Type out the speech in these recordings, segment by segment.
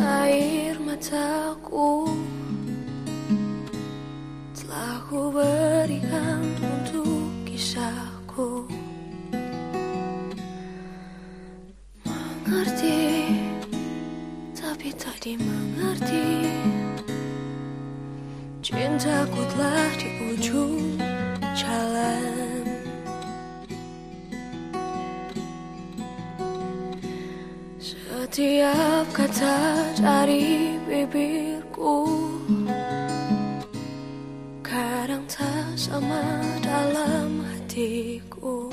air mataku. Telah ku berikan untuk kisahku. Mengerti Tapi tak dimengerti Cintaku telah di ujung Setiap kata dari bibirku Kadang tak sama dalam hatiku.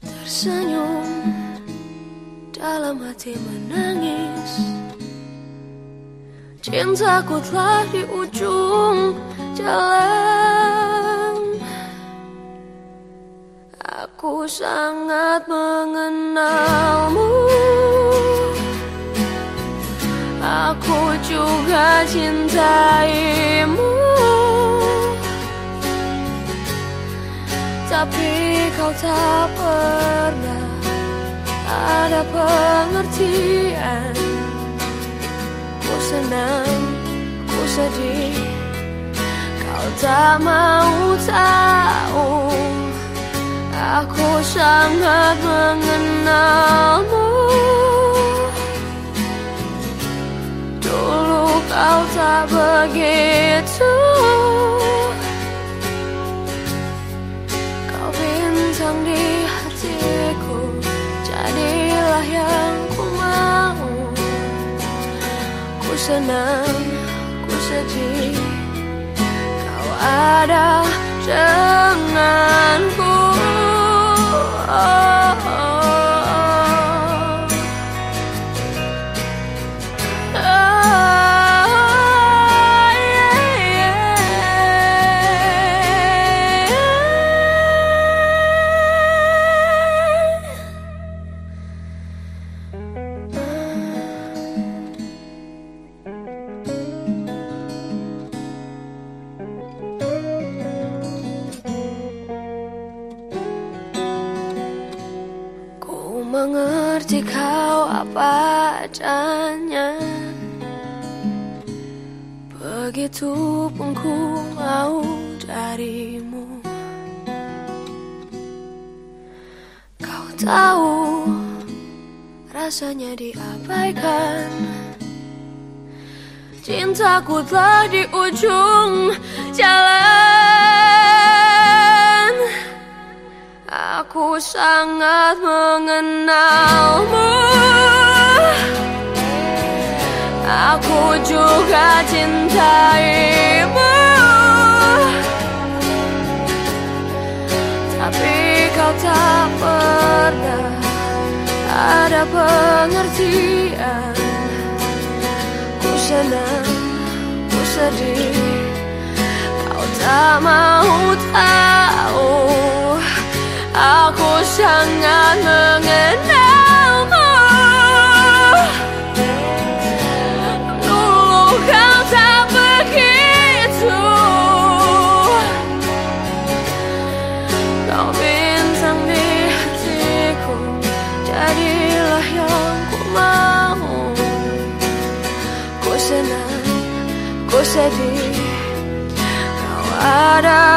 Tersenyum dalam hati menangis. Cintaku telah di ujung jalan Aku sangat mengenalmu. Aku juga cintaimu. Tapi kau tak pernah ada pengertian. Ku senang, ku sedih. Kau tak mau tahu Aku sangat mengenalmu. Dulu kau tak begitu. Kau bintang di hatiku Jadilah yang ku mau. Ku senang, ku sedih Kau ada denganku mengerti kau apa adanya. Begitu pun ku mau darimu. Kau tahu rasanya diabaikan. Cintaku telah di ujung jalan sangat mengenalmu. Aku juga cintaimu. Tapi kau tak pernah ada pengertian. Ku senang, ku sedih. Kau tak mau tahu sangat mengenalmu Dulu kau tak begitu Kau bintang di hatiku Jadilah yang ku mau Ku senang, ku sedih Kau ada